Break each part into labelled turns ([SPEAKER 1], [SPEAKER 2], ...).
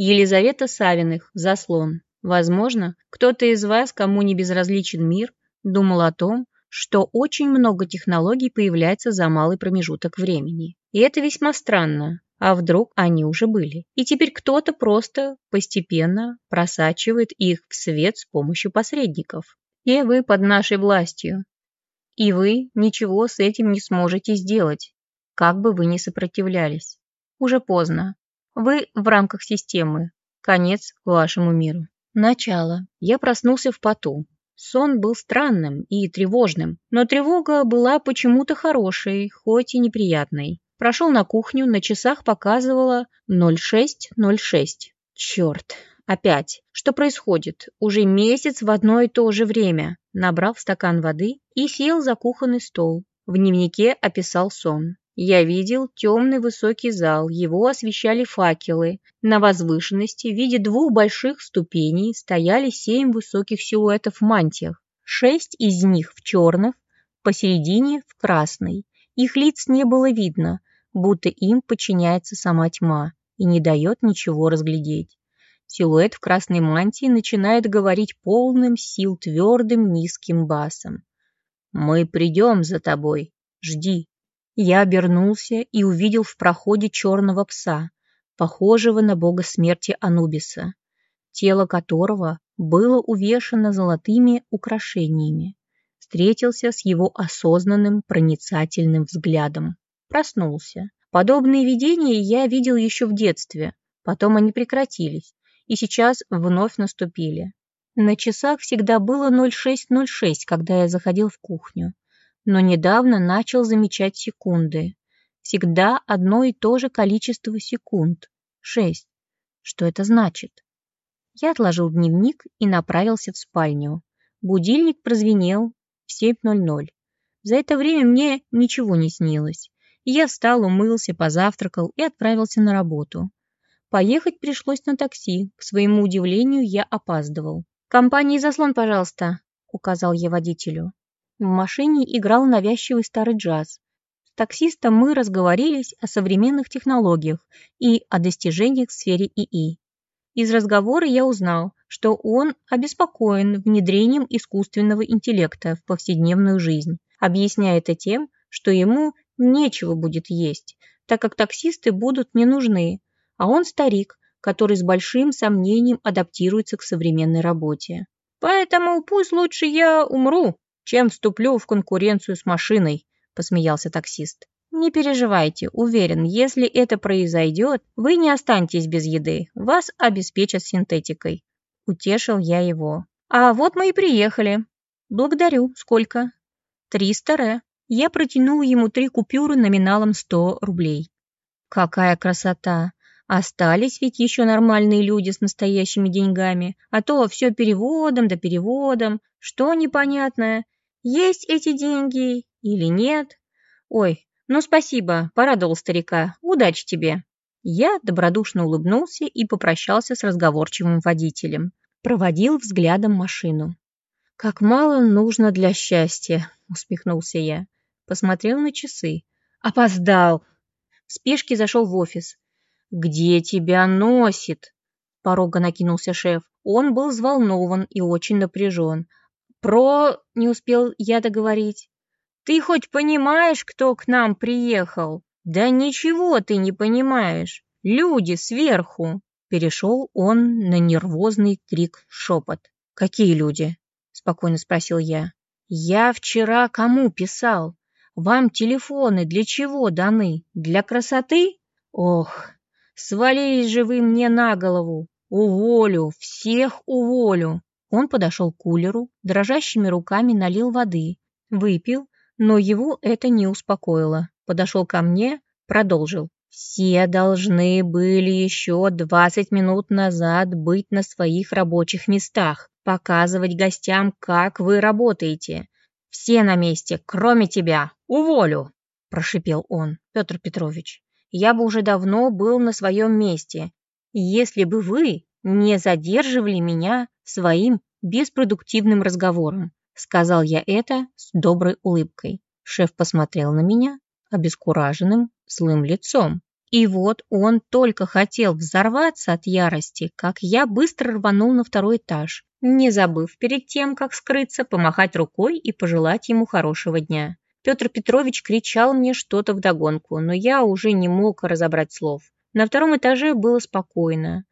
[SPEAKER 1] Елизавета Савиных, заслон. Возможно, кто-то из вас, кому не безразличен мир, думал о том, что очень много технологий появляется за малый промежуток времени. И это весьма странно. А вдруг они уже были? И теперь кто-то просто постепенно просачивает их в свет с помощью посредников. И вы под нашей властью. И вы ничего с этим не сможете сделать, как бы вы ни сопротивлялись. Уже поздно. Вы в рамках системы. Конец вашему миру. Начало. Я проснулся в поту. Сон был странным и тревожным, но тревога была почему-то хорошей, хоть и неприятной. Прошел на кухню, на часах показывало 06.06. Черт, опять. Что происходит? Уже месяц в одно и то же время. Набрал стакан воды и сел за кухонный стол. В дневнике описал сон. Я видел темный высокий зал, его освещали факелы. На возвышенности в виде двух больших ступеней стояли семь высоких силуэтов в мантиях. Шесть из них в черных, посередине в красной. Их лиц не было видно, будто им подчиняется сама тьма и не дает ничего разглядеть. Силуэт в красной мантии начинает говорить полным сил твердым низким басом. «Мы придем за тобой. Жди». Я обернулся и увидел в проходе черного пса, похожего на бога смерти Анубиса, тело которого было увешано золотыми украшениями. Встретился с его осознанным проницательным взглядом. Проснулся. Подобные видения я видел еще в детстве, потом они прекратились, и сейчас вновь наступили. На часах всегда было 06.06, когда я заходил в кухню но недавно начал замечать секунды. Всегда одно и то же количество секунд. Шесть. Что это значит? Я отложил дневник и направился в спальню. Будильник прозвенел в 7.00. За это время мне ничего не снилось. Я встал, умылся, позавтракал и отправился на работу. Поехать пришлось на такси. К своему удивлению, я опаздывал. «Компании заслон, пожалуйста», — указал я водителю. В машине играл навязчивый старый джаз. С таксистом мы разговорились о современных технологиях и о достижениях в сфере ИИ. Из разговора я узнал, что он обеспокоен внедрением искусственного интеллекта в повседневную жизнь, объясняя это тем, что ему нечего будет есть, так как таксисты будут не нужны, а он старик, который с большим сомнением адаптируется к современной работе. Поэтому пусть лучше я умру, чем вступлю в конкуренцию с машиной», – посмеялся таксист. «Не переживайте, уверен, если это произойдет, вы не останетесь без еды, вас обеспечат синтетикой». Утешил я его. «А вот мы и приехали». «Благодарю. Сколько?» «Триста ре». Я протянул ему три купюры номиналом сто рублей. «Какая красота! Остались ведь еще нормальные люди с настоящими деньгами, а то все переводом да переводом. Что непонятное? Есть эти деньги или нет. Ой, ну спасибо, порадовал старика. Удачи тебе. Я добродушно улыбнулся и попрощался с разговорчивым водителем. Проводил взглядом машину. «Как мало нужно для счастья», — усмехнулся я. Посмотрел на часы. «Опоздал!» В спешке зашел в офис. «Где тебя носит?» Порога накинулся шеф. Он был взволнован и очень напряжен. Про... не успел я договорить. Ты хоть понимаешь, кто к нам приехал? Да ничего ты не понимаешь. Люди сверху. Перешел он на нервозный крик-шепот. «Какие люди?» – спокойно спросил я. «Я вчера кому писал? Вам телефоны для чего даны? Для красоты? Ох, свалились же вы мне на голову. Уволю, всех уволю. Он подошел к кулеру, дрожащими руками налил воды, выпил, но его это не успокоило. Подошел ко мне, продолжил. «Все должны были еще 20 минут назад быть на своих рабочих местах, показывать гостям, как вы работаете. Все на месте, кроме тебя. Уволю!» – прошипел он. «Петр Петрович, я бы уже давно был на своем месте, если бы вы не задерживали меня своим беспродуктивным разговором. Сказал я это с доброй улыбкой. Шеф посмотрел на меня обескураженным, злым лицом. И вот он только хотел взорваться от ярости, как я быстро рванул на второй этаж, не забыв перед тем, как скрыться, помахать рукой и пожелать ему хорошего дня. Петр Петрович кричал мне что-то вдогонку, но я уже не мог разобрать слов. На втором этаже было спокойно.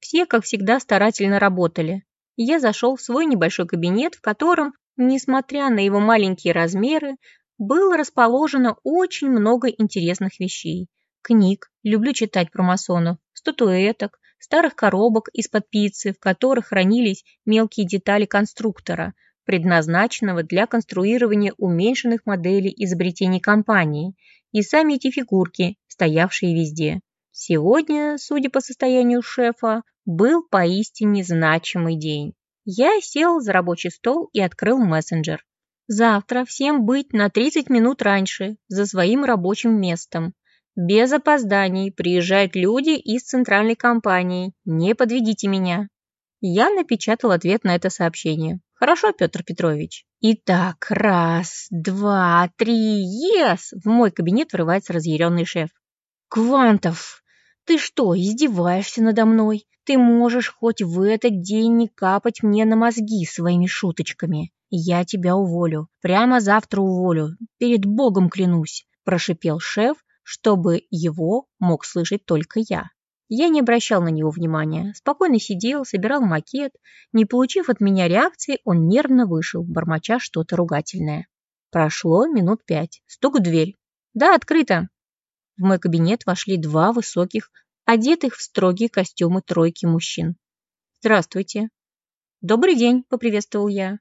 [SPEAKER 1] Все, как всегда, старательно работали. Я зашел в свой небольшой кабинет, в котором, несмотря на его маленькие размеры, было расположено очень много интересных вещей. Книг, люблю читать про масонов, статуэток, старых коробок из-под пиццы, в которых хранились мелкие детали конструктора, предназначенного для конструирования уменьшенных моделей изобретений компании, и сами эти фигурки, стоявшие везде. Сегодня, судя по состоянию шефа, был поистине значимый день. Я сел за рабочий стол и открыл мессенджер. Завтра всем быть на 30 минут раньше, за своим рабочим местом. Без опозданий приезжают люди из центральной компании. Не подведите меня. Я напечатал ответ на это сообщение. Хорошо, Петр Петрович. Итак, раз, два, три, ес! В мой кабинет врывается разъяренный шеф. Квантов, ты что, издеваешься надо мной? Ты можешь хоть в этот день не капать мне на мозги своими шуточками. Я тебя уволю. Прямо завтра уволю. Перед Богом клянусь, прошипел шеф, чтобы его мог слышать только я. Я не обращал на него внимания, спокойно сидел, собирал макет. Не получив от меня реакции, он нервно вышел, бормоча что-то ругательное. Прошло минут пять. Стук в дверь. «Да, открыто!» В мой кабинет вошли два высоких, одетых в строгие костюмы тройки мужчин. «Здравствуйте». «Добрый день», — поприветствовал я.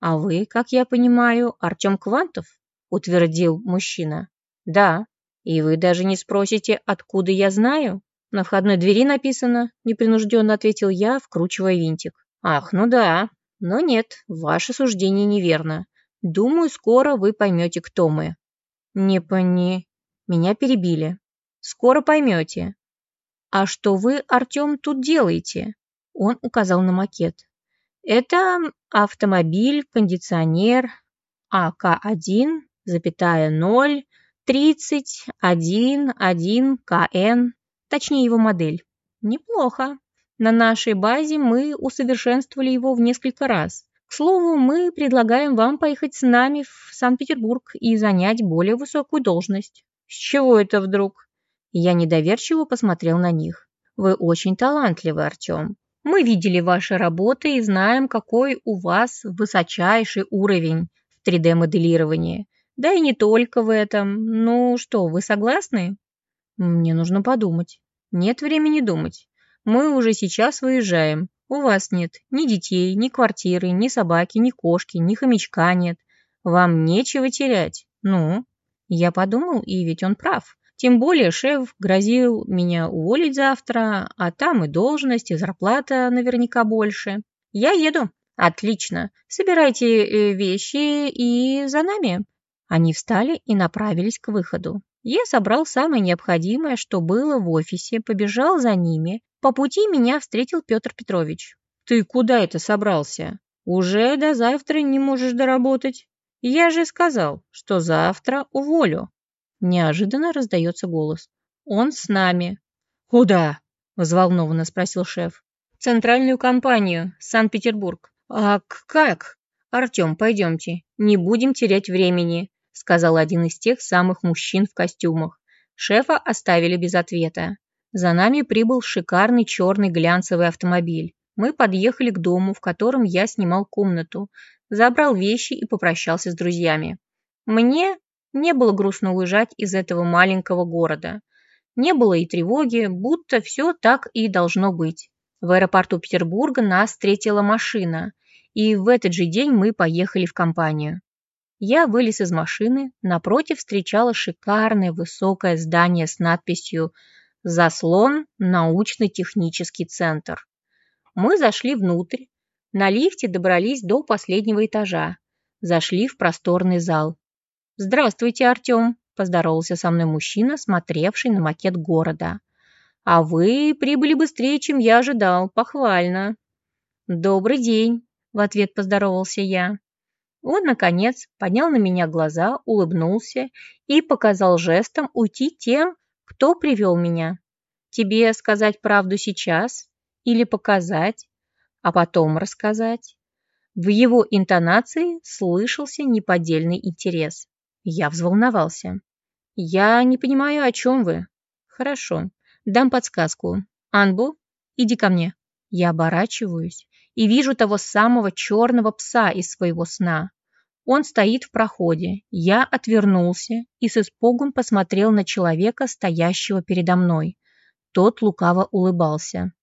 [SPEAKER 1] «А вы, как я понимаю, Артем Квантов?» — утвердил мужчина. «Да. И вы даже не спросите, откуда я знаю?» «На входной двери написано», — непринужденно ответил я, вкручивая винтик. «Ах, ну да. Но нет, ваше суждение неверно. Думаю, скоро вы поймете, кто мы». «Не пони...» Меня перебили. «Скоро поймете». «А что вы, Артем, тут делаете?» Он указал на макет. «Это автомобиль, кондиционер АК-1, запятая 0, 30, 1, 1, КН, точнее его модель. Неплохо. На нашей базе мы усовершенствовали его в несколько раз. К слову, мы предлагаем вам поехать с нами в Санкт-Петербург и занять более высокую должность. С чего это вдруг? Я недоверчиво посмотрел на них. Вы очень талантливы, Артем. Мы видели ваши работы и знаем, какой у вас высочайший уровень в 3D-моделировании. Да и не только в этом. Ну что, вы согласны? Мне нужно подумать. Нет времени думать. Мы уже сейчас выезжаем. У вас нет ни детей, ни квартиры, ни собаки, ни кошки, ни хомячка нет. Вам нечего терять. Ну, я подумал, и ведь он прав. Тем более шеф грозил меня уволить завтра, а там и должность, и зарплата наверняка больше. Я еду. Отлично. Собирайте э, вещи и за нами. Они встали и направились к выходу. Я собрал самое необходимое, что было в офисе, побежал за ними. По пути меня встретил Петр Петрович. «Ты куда это собрался? Уже до завтра не можешь доработать?» «Я же сказал, что завтра уволю». Неожиданно раздается голос. «Он с нами». «Куда?» – взволнованно спросил шеф. «Центральную компанию, Санкт-Петербург». «А как?» «Артем, пойдемте, не будем терять времени», – сказал один из тех самых мужчин в костюмах. Шефа оставили без ответа. За нами прибыл шикарный черный глянцевый автомобиль. Мы подъехали к дому, в котором я снимал комнату, забрал вещи и попрощался с друзьями. Мне не было грустно уезжать из этого маленького города. Не было и тревоги, будто все так и должно быть. В аэропорту Петербурга нас встретила машина, и в этот же день мы поехали в компанию. Я вылез из машины, напротив встречало шикарное высокое здание с надписью «Заслон. Научно-технический центр». Мы зашли внутрь, на лифте добрались до последнего этажа, зашли в просторный зал. «Здравствуйте, Артем», – поздоровался со мной мужчина, смотревший на макет города. «А вы прибыли быстрее, чем я ожидал, похвально». «Добрый день», – в ответ поздоровался я. Он, наконец, поднял на меня глаза, улыбнулся и показал жестом уйти тем, Кто привел меня? Тебе сказать правду сейчас? Или показать? А потом рассказать? В его интонации слышался неподдельный интерес. Я взволновался. «Я не понимаю, о чем вы». «Хорошо, дам подсказку. Анбу, иди ко мне». Я оборачиваюсь и вижу того самого черного пса из своего сна. Он стоит в проходе. Я отвернулся и с испугом посмотрел на человека, стоящего передо мной. Тот лукаво улыбался.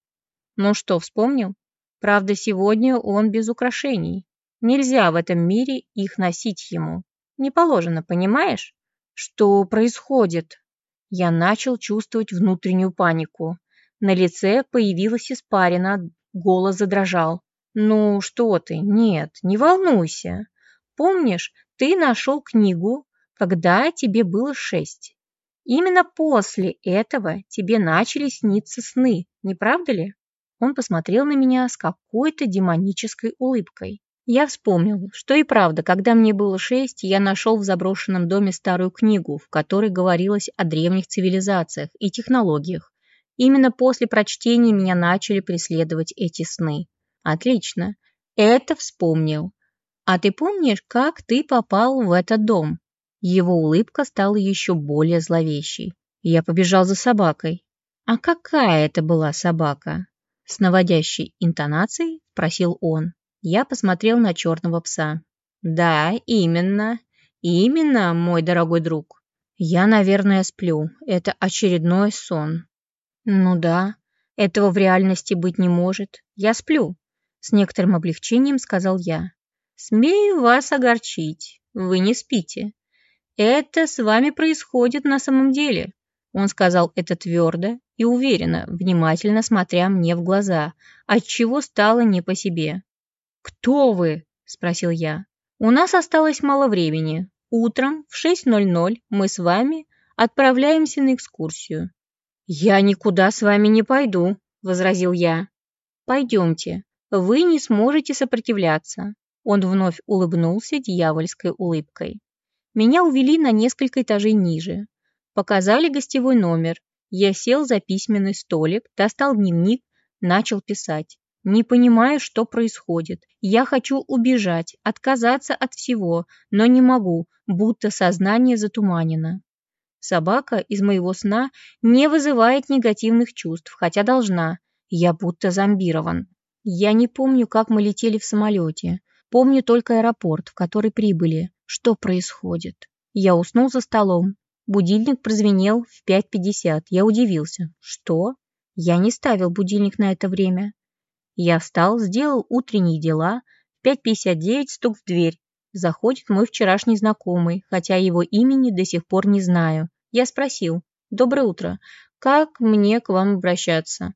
[SPEAKER 1] Ну что, вспомнил? Правда, сегодня он без украшений. Нельзя в этом мире их носить ему. Не положено, понимаешь? Что происходит? Я начал чувствовать внутреннюю панику. На лице появилась испарина, голос задрожал. «Ну, что ты? Нет, не волнуйся. Помнишь, ты нашел книгу, когда тебе было шесть. Именно после этого тебе начали сниться сны, не правда ли?» Он посмотрел на меня с какой-то демонической улыбкой. Я вспомнил, что и правда, когда мне было шесть, я нашел в заброшенном доме старую книгу, в которой говорилось о древних цивилизациях и технологиях. Именно после прочтения меня начали преследовать эти сны. Отлично. Это вспомнил. А ты помнишь, как ты попал в этот дом? Его улыбка стала еще более зловещей. Я побежал за собакой. А какая это была собака? С наводящей интонацией спросил он. Я посмотрел на черного пса. Да, именно. Именно, мой дорогой друг. Я, наверное, сплю. Это очередной сон. Ну да, этого в реальности быть не может. Я сплю. С некоторым облегчением сказал я. Смею вас огорчить. Вы не спите. Это с вами происходит на самом деле. Он сказал это твердо и уверенно, внимательно смотря мне в глаза, отчего стало не по себе. «Кто вы?» – спросил я. «У нас осталось мало времени. Утром в 6.00 мы с вами отправляемся на экскурсию». «Я никуда с вами не пойду», – возразил я. «Пойдемте. Вы не сможете сопротивляться». Он вновь улыбнулся дьявольской улыбкой. Меня увели на несколько этажей ниже, Показали гостевой номер. Я сел за письменный столик, достал дневник, начал писать. Не понимаю, что происходит. Я хочу убежать, отказаться от всего, но не могу, будто сознание затуманено. Собака из моего сна не вызывает негативных чувств, хотя должна. Я будто зомбирован. Я не помню, как мы летели в самолете. Помню только аэропорт, в который прибыли. Что происходит? Я уснул за столом. Будильник прозвенел в 5.50. Я удивился. Что? Я не ставил будильник на это время. Я встал, сделал утренние дела. В 5.59 стук в дверь. Заходит мой вчерашний знакомый, хотя его имени до сих пор не знаю. Я спросил. «Доброе утро. Как мне к вам обращаться?»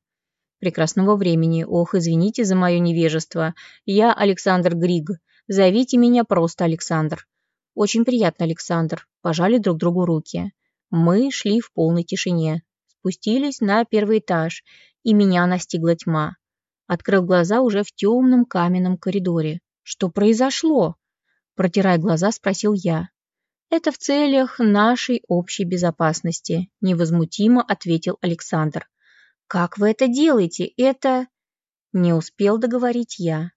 [SPEAKER 1] «Прекрасного времени. Ох, извините за мое невежество. Я Александр Григ. Зовите меня просто Александр. «Очень приятно, Александр», – пожали друг другу руки. Мы шли в полной тишине, спустились на первый этаж, и меня настигла тьма. Открыл глаза уже в темном каменном коридоре. «Что произошло?» Протирая глаза, спросил я. «Это в целях нашей общей безопасности», – невозмутимо ответил Александр. «Как вы это делаете? Это...» Не успел договорить я.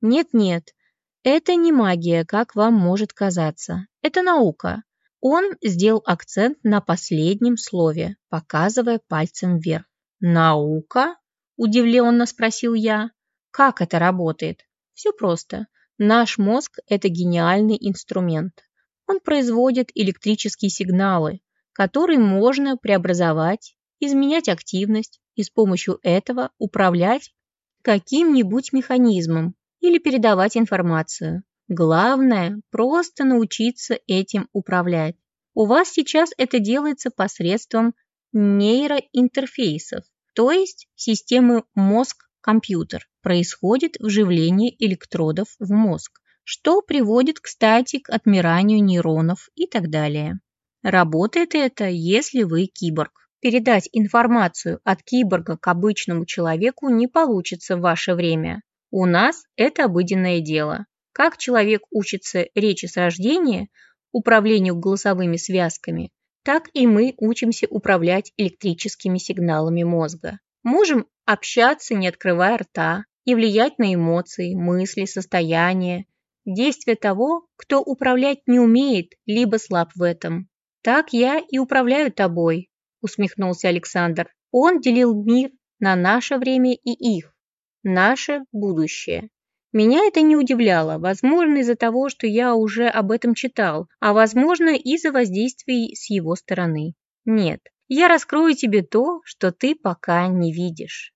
[SPEAKER 1] «Нет-нет, это не магия, как вам может казаться. Это наука. Он сделал акцент на последнем слове, показывая пальцем вверх. «Наука?» – удивленно спросил я. «Как это работает?» «Все просто. Наш мозг – это гениальный инструмент. Он производит электрические сигналы, которые можно преобразовать, изменять активность и с помощью этого управлять каким-нибудь механизмом, или передавать информацию. Главное – просто научиться этим управлять. У вас сейчас это делается посредством нейроинтерфейсов, то есть системы мозг-компьютер. Происходит вживление электродов в мозг, что приводит, кстати, к отмиранию нейронов и так далее. Работает это, если вы киборг. Передать информацию от киборга к обычному человеку не получится в ваше время. У нас это обыденное дело. Как человек учится речи с рождения, управлению голосовыми связками, так и мы учимся управлять электрическими сигналами мозга. Можем общаться, не открывая рта, и влиять на эмоции, мысли, состояния, действия того, кто управлять не умеет, либо слаб в этом. Так я и управляю тобой, усмехнулся Александр. Он делил мир на наше время и их, наше будущее. Меня это не удивляло, возможно, из-за того, что я уже об этом читал, а возможно, из-за воздействий с его стороны. Нет, я раскрою тебе то, что ты пока не видишь.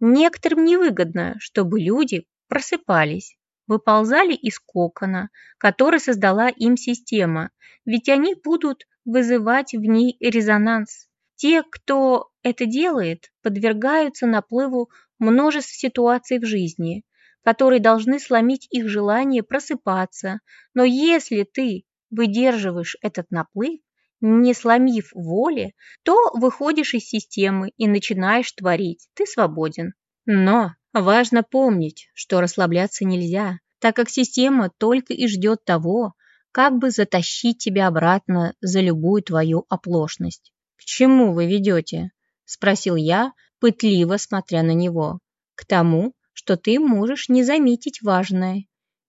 [SPEAKER 1] Некоторым невыгодно, чтобы люди просыпались, выползали из кокона, который создала им система, ведь они будут вызывать в ней резонанс. Те, кто это делает, подвергаются наплыву множеств ситуаций в жизни, которые должны сломить их желание просыпаться. Но если ты выдерживаешь этот наплыв, не сломив воли, то выходишь из системы и начинаешь творить. Ты свободен. Но важно помнить, что расслабляться нельзя, так как система только и ждет того, как бы затащить тебя обратно за любую твою оплошность. «К чему вы ведете?» – спросил я, пытливо смотря на него. «К тому, что ты можешь не заметить важное.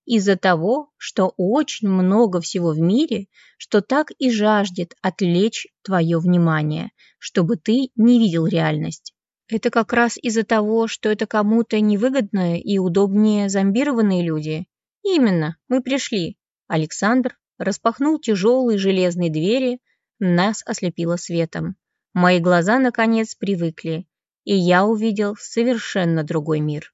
[SPEAKER 1] Из-за того, что очень много всего в мире, что так и жаждет отвлечь твое внимание, чтобы ты не видел реальность. Это как раз из-за того, что это кому-то невыгодно и удобнее зомбированные люди. Именно, мы пришли. Александр распахнул тяжелые железные двери, нас ослепило светом. Мои глаза, наконец, привыкли, и я увидел совершенно другой мир.